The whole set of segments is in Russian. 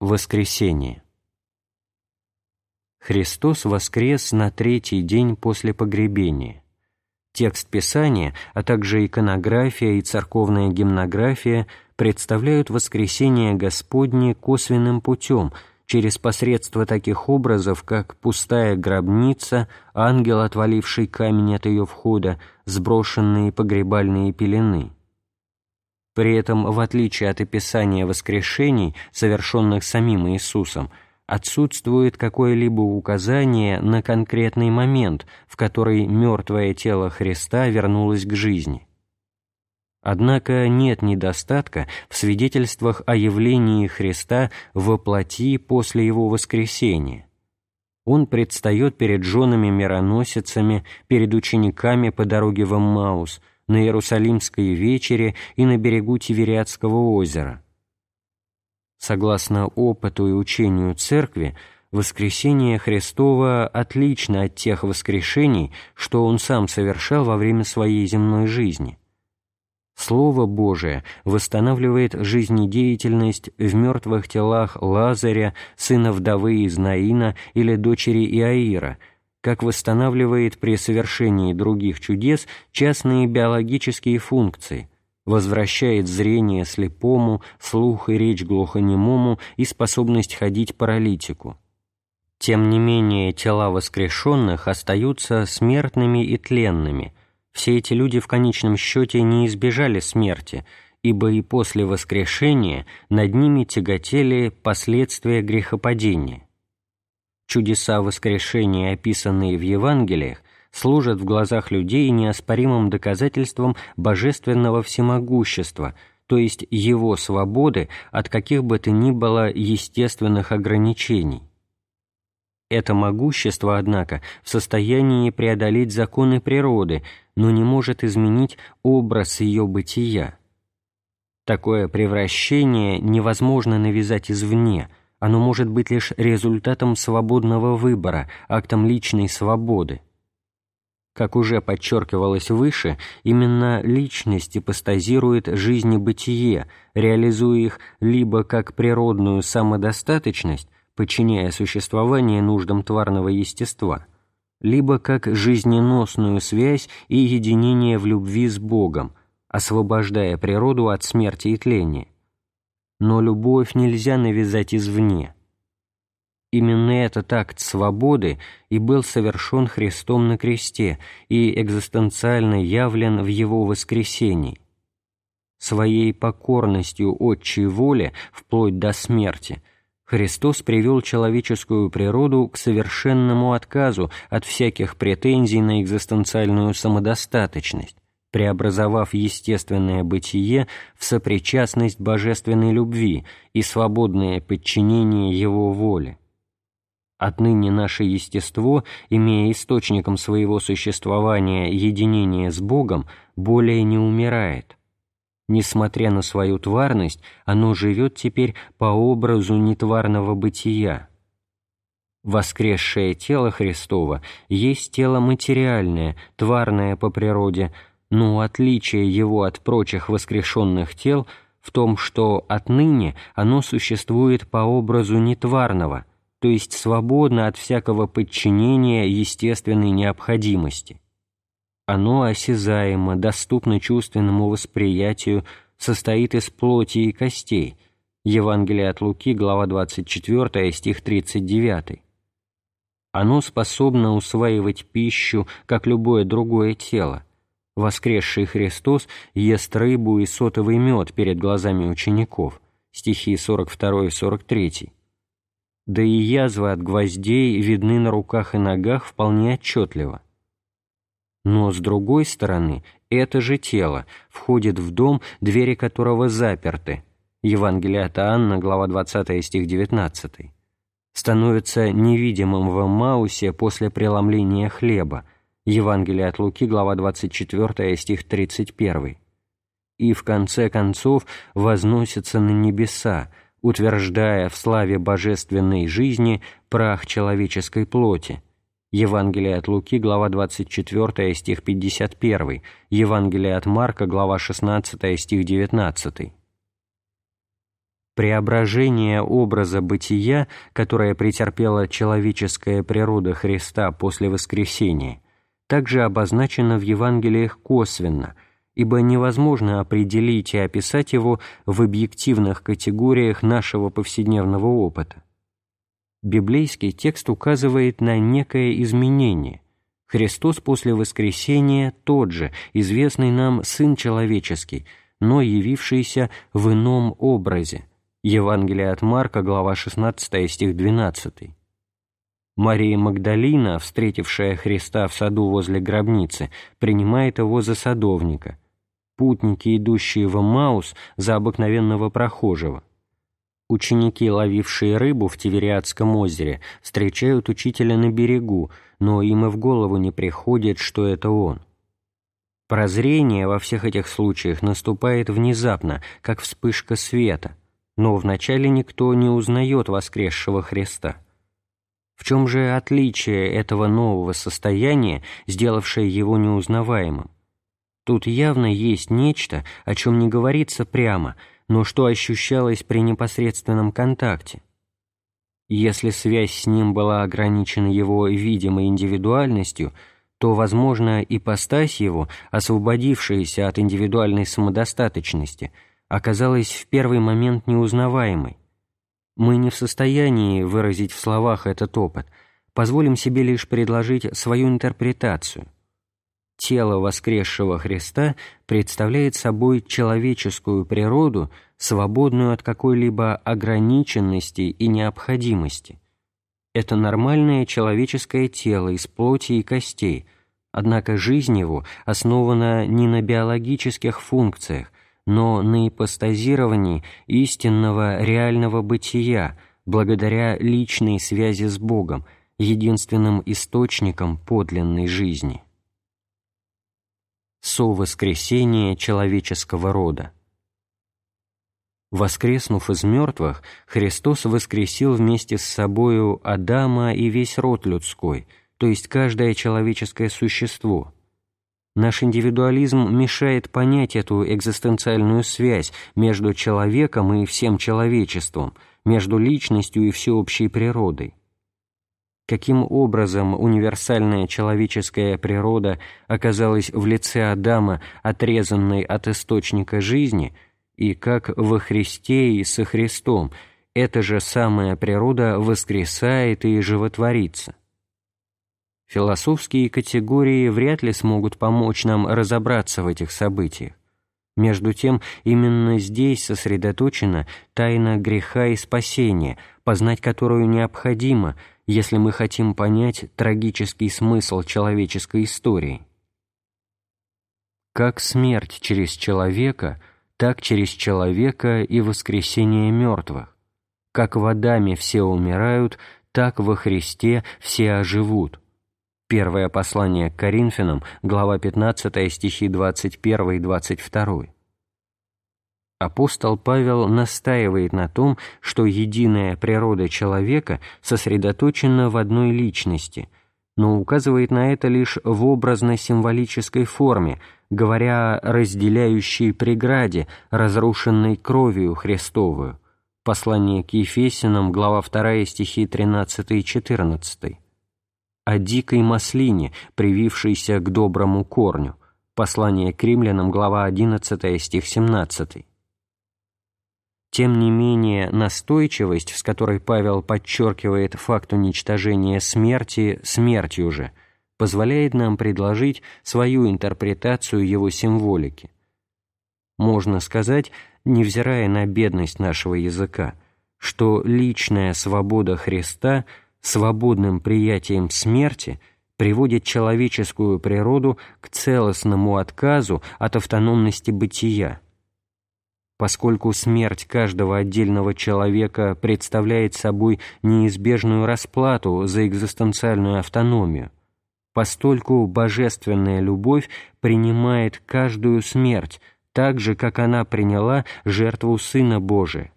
Воскресение. Христос воскрес на третий день после погребения. Текст Писания, а также иконография и церковная гимнография представляют воскресение Господне косвенным путем, через посредство таких образов, как пустая гробница, ангел, отваливший камень от ее входа, сброшенные погребальные пелены – при этом, в отличие от описания воскрешений, совершенных самим Иисусом, отсутствует какое-либо указание на конкретный момент, в который мертвое тело Христа вернулось к жизни. Однако нет недостатка в свидетельствах о явлении Христа во плоти после Его воскресения. Он предстает перед женами-мироносицами, перед учениками по дороге в Эммаус, на Иерусалимской вечере и на берегу Тивериадского озера. Согласно опыту и учению Церкви, воскресение Христова отлично от тех воскрешений, что Он сам совершал во время Своей земной жизни. Слово Божие восстанавливает жизнедеятельность в мертвых телах Лазаря, сына вдовы из Наина или дочери Иаира – как восстанавливает при совершении других чудес частные биологические функции, возвращает зрение слепому, слух и речь глухонемому и способность ходить паралитику. Тем не менее, тела воскрешенных остаются смертными и тленными. Все эти люди в конечном счете не избежали смерти, ибо и после воскрешения над ними тяготели последствия грехопадения чудеса воскрешения, описанные в Евангелиях, служат в глазах людей неоспоримым доказательством божественного всемогущества, то есть его свободы от каких бы то ни было естественных ограничений. Это могущество, однако, в состоянии преодолеть законы природы, но не может изменить образ ее бытия. Такое превращение невозможно навязать извне – оно может быть лишь результатом свободного выбора, актом личной свободы. Как уже подчеркивалось выше, именно личность ипостазирует жизнь бытие, реализуя их либо как природную самодостаточность, подчиняя существование нуждам тварного естества, либо как жизненосную связь и единение в любви с Богом, освобождая природу от смерти и тления но любовь нельзя навязать извне. Именно этот акт свободы и был совершен Христом на кресте и экзистенциально явлен в Его воскресении. Своей покорностью отчей воле, вплоть до смерти, Христос привел человеческую природу к совершенному отказу от всяких претензий на экзистенциальную самодостаточность, преобразовав естественное бытие в сопричастность божественной любви и свободное подчинение его воле. Отныне наше естество, имея источником своего существования единение с Богом, более не умирает. Несмотря на свою тварность, оно живет теперь по образу нетварного бытия. Воскресшее тело Христово есть тело материальное, тварное по природе – но отличие его от прочих воскрешенных тел в том, что отныне оно существует по образу нетварного, то есть свободно от всякого подчинения естественной необходимости. Оно осязаемо, доступно чувственному восприятию, состоит из плоти и костей. Евангелие от Луки, глава 24, стих 39. Оно способно усваивать пищу, как любое другое тело, воскресший Христос ест рыбу и сотовый мед перед глазами учеников, стихи 42 и 43. Да и язвы от гвоздей видны на руках и ногах вполне отчетливо. Но, с другой стороны, это же тело входит в дом, двери которого заперты. Евангелие от Анна, глава 20, стих 19. Становится невидимым в Маусе после преломления хлеба, Евангелие от Луки, глава 24, стих 31. И в конце концов возносится на небеса, утверждая в славе божественной жизни прах человеческой плоти. Евангелие от Луки, глава 24, стих 51, Евангелие от Марка, глава 16, стих 19. преображение образа бытия, которое претерпела человеческая природа Христа после воскресения, также обозначено в Евангелиях косвенно, ибо невозможно определить и описать его в объективных категориях нашего повседневного опыта. Библейский текст указывает на некое изменение. Христос после воскресения тот же, известный нам Сын Человеческий, но явившийся в ином образе, Евангелие от Марка, глава 16, стих 12. Мария Магдалина, встретившая Христа в саду возле гробницы, принимает его за садовника. Путники, идущие в Маус, за обыкновенного прохожего. Ученики, ловившие рыбу в Тивериадском озере, встречают учителя на берегу, но им и в голову не приходит, что это он. Прозрение во всех этих случаях наступает внезапно, как вспышка света, но вначале никто не узнает воскресшего Христа. В чем же отличие этого нового состояния, сделавшее его неузнаваемым? Тут явно есть нечто, о чем не говорится прямо, но что ощущалось при непосредственном контакте. Если связь с ним была ограничена его видимой индивидуальностью, то, возможно, ипостась его, освободившаяся от индивидуальной самодостаточности – оказалась в первый момент неузнаваемой. Мы не в состоянии выразить в словах этот опыт, позволим себе лишь предложить свою интерпретацию. Тело воскресшего Христа представляет собой человеческую природу, свободную от какой-либо ограниченности и необходимости. Это нормальное человеческое тело из плоти и костей, однако жизнь его основана не на биологических функциях, но на ипостазировании истинного реального бытия благодаря личной связи с Богом, единственным источником подлинной жизни. Совоскресение человеческого рода Воскреснув из мертвых, Христос воскресил вместе с собою Адама и весь род людской, то есть каждое человеческое существо – Наш индивидуализм мешает понять эту экзистенциальную связь между человеком и всем человечеством, между личностью и всеобщей природой. Каким образом универсальная человеческая природа оказалась в лице Адама, отрезанной от источника жизни, и как во Христе и со Христом эта же самая природа воскресает и животворится. Философские категории вряд ли смогут помочь нам разобраться в этих событиях. Между тем, именно здесь сосредоточена тайна греха и спасения, познать которую необходимо, если мы хотим понять трагический смысл человеческой истории. Как смерть через человека, так через человека и воскресение мертвых. Как в Адаме все умирают, так во Христе все оживут. Первое послание к Коринфянам, глава 15, стихи 21 и 22. Апостол Павел настаивает на том, что единая природа человека сосредоточена в одной личности, но указывает на это лишь в образно-символической форме, говоря о разделяющей преграде, разрушенной кровью Христовую. Послание к Ефесянам, глава 2, стихи 13 и 14 о дикой маслине, привившейся к доброму корню. Послание к римлянам, глава 11, стих 17. Тем не менее, настойчивость, с которой Павел подчеркивает факт уничтожения смерти смертью же, позволяет нам предложить свою интерпретацию его символики. Можно сказать, невзирая на бедность нашего языка, что личная свобода Христа – свободным приятием смерти приводит человеческую природу к целостному отказу от автономности бытия. Поскольку смерть каждого отдельного человека представляет собой неизбежную расплату за экзистенциальную автономию, постольку божественная любовь принимает каждую смерть так же, как она приняла жертву Сына Божия,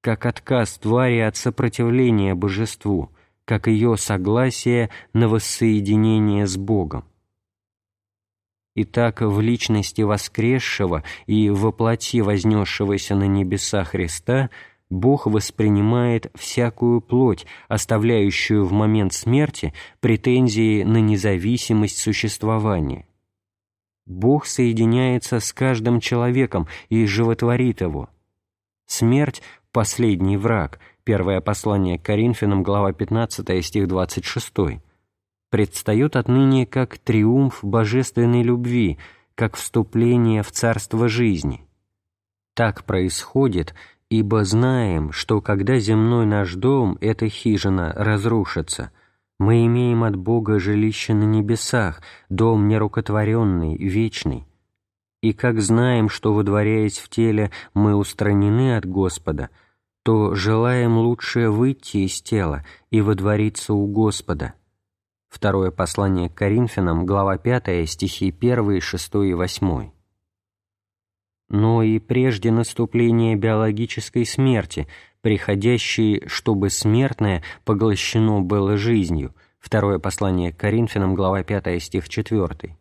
как отказ твари от сопротивления божеству – как ее согласие на воссоединение с Богом. Итак, в личности воскресшего и воплоти вознесшегося на небеса Христа Бог воспринимает всякую плоть, оставляющую в момент смерти претензии на независимость существования. Бог соединяется с каждым человеком и животворит его. Смерть – последний враг, первое послание к Коринфянам, глава 15, стих 26, предстает отныне как триумф божественной любви, как вступление в царство жизни. Так происходит, ибо знаем, что когда земной наш дом, эта хижина, разрушится – мы имеем от Бога жилище на небесах, дом нерукотворенный, вечный. И как знаем, что, водворяясь в теле, мы устранены от Господа, то желаем лучше выйти из тела и водвориться у Господа. Второе послание к Коринфянам, глава 5, стихи 1, 6 и 8. Но и прежде наступления биологической смерти приходящий, чтобы смертное поглощено было жизнью. Второе послание к Коринфянам, глава 5, стих 4.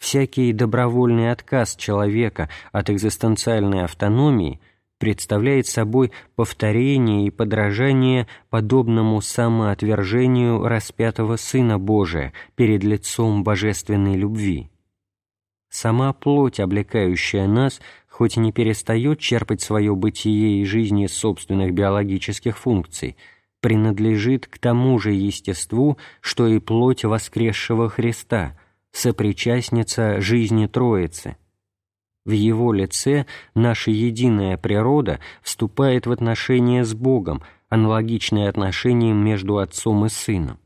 Всякий добровольный отказ человека от экзистенциальной автономии представляет собой повторение и подражание подобному самоотвержению распятого Сына Божия перед лицом божественной любви. Сама плоть, облекающая нас, хоть и не перестает черпать свое бытие и жизни из собственных биологических функций, принадлежит к тому же естеству, что и плоть воскресшего Христа, сопричастница жизни Троицы. В Его лице наша единая природа вступает в отношения с Богом, аналогичные отношениям между Отцом и Сыном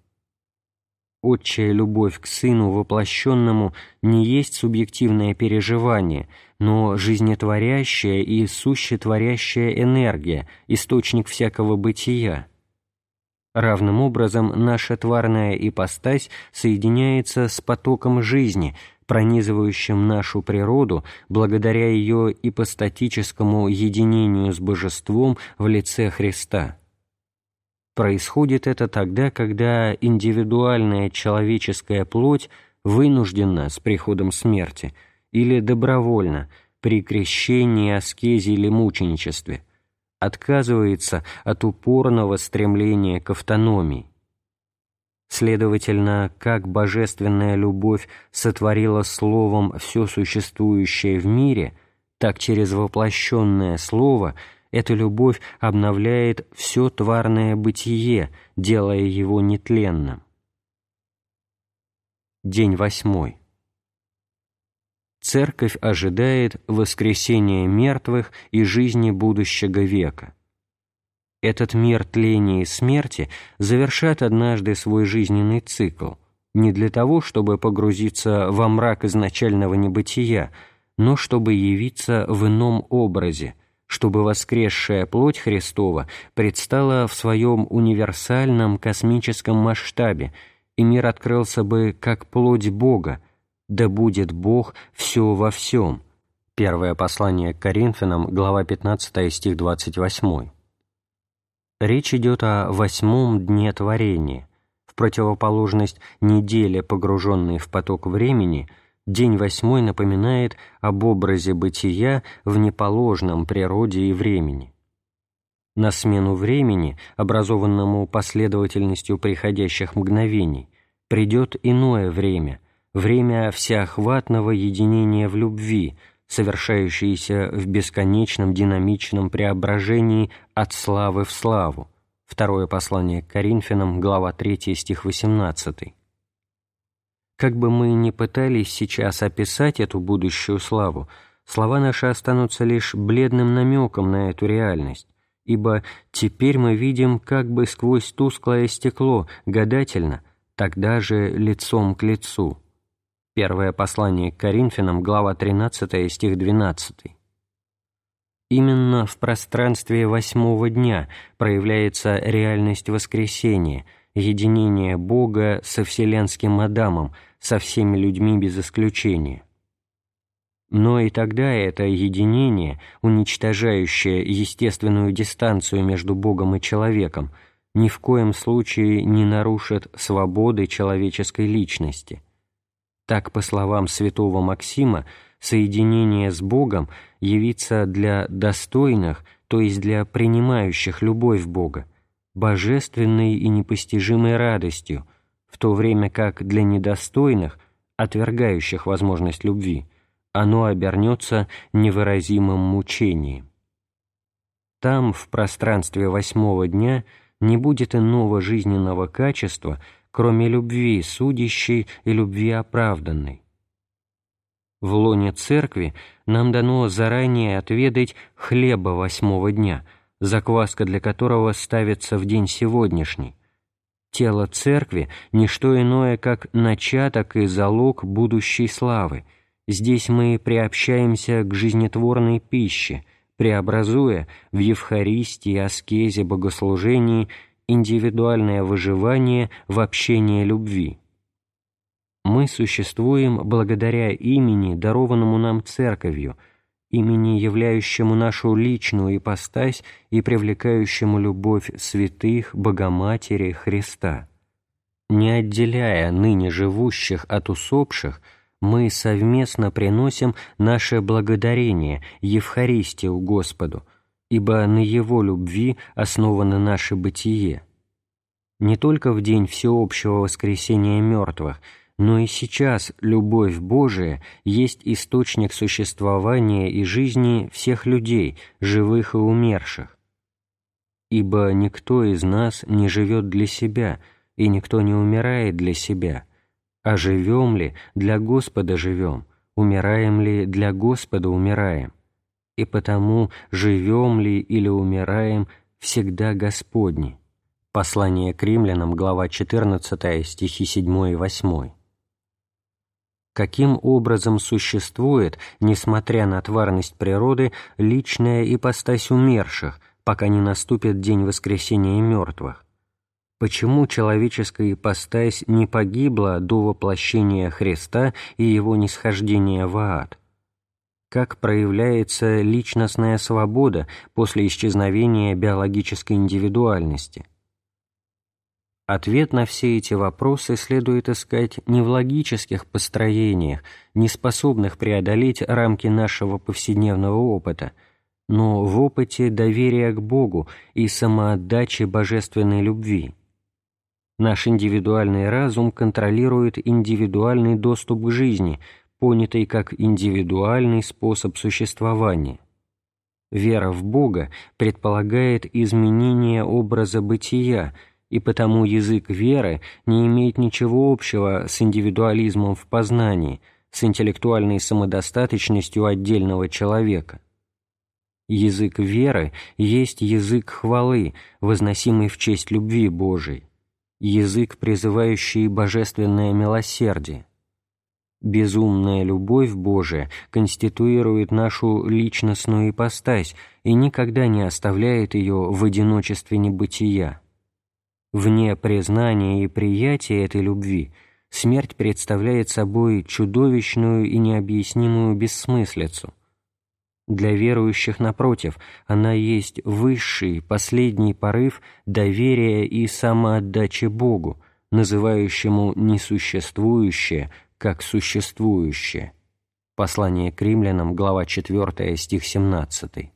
отчая любовь к Сыну воплощенному не есть субъективное переживание, но жизнетворящая и сущетворящая энергия, источник всякого бытия. Равным образом наша тварная ипостась соединяется с потоком жизни, пронизывающим нашу природу благодаря ее ипостатическому единению с Божеством в лице Христа. Происходит это тогда, когда индивидуальная человеческая плоть вынуждена с приходом смерти или добровольно при крещении, аскезе или мученичестве отказывается от упорного стремления к автономии. Следовательно, как божественная любовь сотворила словом все существующее в мире, так через воплощенное слово – эта любовь обновляет все тварное бытие, делая его нетленным. День восьмой. Церковь ожидает воскресения мертвых и жизни будущего века. Этот мир тления и смерти завершат однажды свой жизненный цикл, не для того, чтобы погрузиться во мрак изначального небытия, но чтобы явиться в ином образе – чтобы воскресшая плоть Христова предстала в своем универсальном космическом масштабе, и мир открылся бы как плоть Бога, да будет Бог все во всем. Первое послание к Коринфянам, глава 15, стих 28. Речь идет о восьмом дне творения, в противоположность неделе, погруженной в поток времени – День восьмой напоминает об образе бытия в неположном природе и времени. На смену времени, образованному последовательностью приходящих мгновений, придет иное время, время всеохватного единения в любви, совершающееся в бесконечном динамичном преображении от славы в славу. Второе послание к Коринфянам, глава 3, стих 18. Как бы мы ни пытались сейчас описать эту будущую славу, слова наши останутся лишь бледным намеком на эту реальность, ибо теперь мы видим как бы сквозь тусклое стекло, гадательно, тогда же лицом к лицу. Первое послание к Коринфянам, глава 13, стих 12. Именно в пространстве восьмого дня проявляется реальность воскресения – единение Бога со вселенским Адамом, со всеми людьми без исключения. Но и тогда это единение, уничтожающее естественную дистанцию между Богом и человеком, ни в коем случае не нарушит свободы человеческой личности. Так, по словам святого Максима, соединение с Богом явится для достойных, то есть для принимающих любовь Бога, божественной и непостижимой радостью, в то время как для недостойных, отвергающих возможность любви, оно обернется невыразимым мучением. Там, в пространстве восьмого дня, не будет иного жизненного качества, кроме любви судящей и любви оправданной. В лоне церкви нам дано заранее отведать хлеба восьмого дня, закваска для которого ставится в день сегодняшний. Тело церкви – не что иное, как начаток и залог будущей славы. Здесь мы приобщаемся к жизнетворной пище, преобразуя в Евхаристии, аскезе, богослужении индивидуальное выживание в общении любви. Мы существуем благодаря имени, дарованному нам Церковью, имени, являющему нашу личную ипостась и привлекающему любовь святых, Богоматери, Христа. Не отделяя ныне живущих от усопших, мы совместно приносим наше благодарение, Евхаристию Господу, ибо на Его любви основано наше бытие. Не только в день всеобщего воскресения мертвых – но и сейчас любовь Божия есть источник существования и жизни всех людей, живых и умерших. Ибо никто из нас не живет для себя, и никто не умирает для себя, а живем ли, для Господа живем, умираем ли, для Господа умираем, и потому живем ли или умираем, всегда Господни. Послание к римлянам, глава 14, стихи 7 и 8 каким образом существует, несмотря на тварность природы, личная ипостась умерших, пока не наступит день воскресения мертвых. Почему человеческая ипостась не погибла до воплощения Христа и его нисхождения в ад? Как проявляется личностная свобода после исчезновения биологической индивидуальности – Ответ на все эти вопросы следует искать не в логических построениях, не способных преодолеть рамки нашего повседневного опыта, но в опыте доверия к Богу и самоотдачи божественной любви. Наш индивидуальный разум контролирует индивидуальный доступ к жизни, понятый как индивидуальный способ существования. Вера в Бога предполагает изменение образа бытия – и потому язык веры не имеет ничего общего с индивидуализмом в познании, с интеллектуальной самодостаточностью отдельного человека. Язык веры есть язык хвалы, возносимый в честь любви Божией, язык, призывающий божественное милосердие. Безумная любовь Божия конституирует нашу личностную ипостась и никогда не оставляет ее в одиночестве небытия. Вне признания и приятия этой любви смерть представляет собой чудовищную и необъяснимую бессмыслицу. Для верующих, напротив, она есть высший, последний порыв доверия и самоотдачи Богу, называющему несуществующее как существующее. Послание к римлянам, глава 4, стих 17.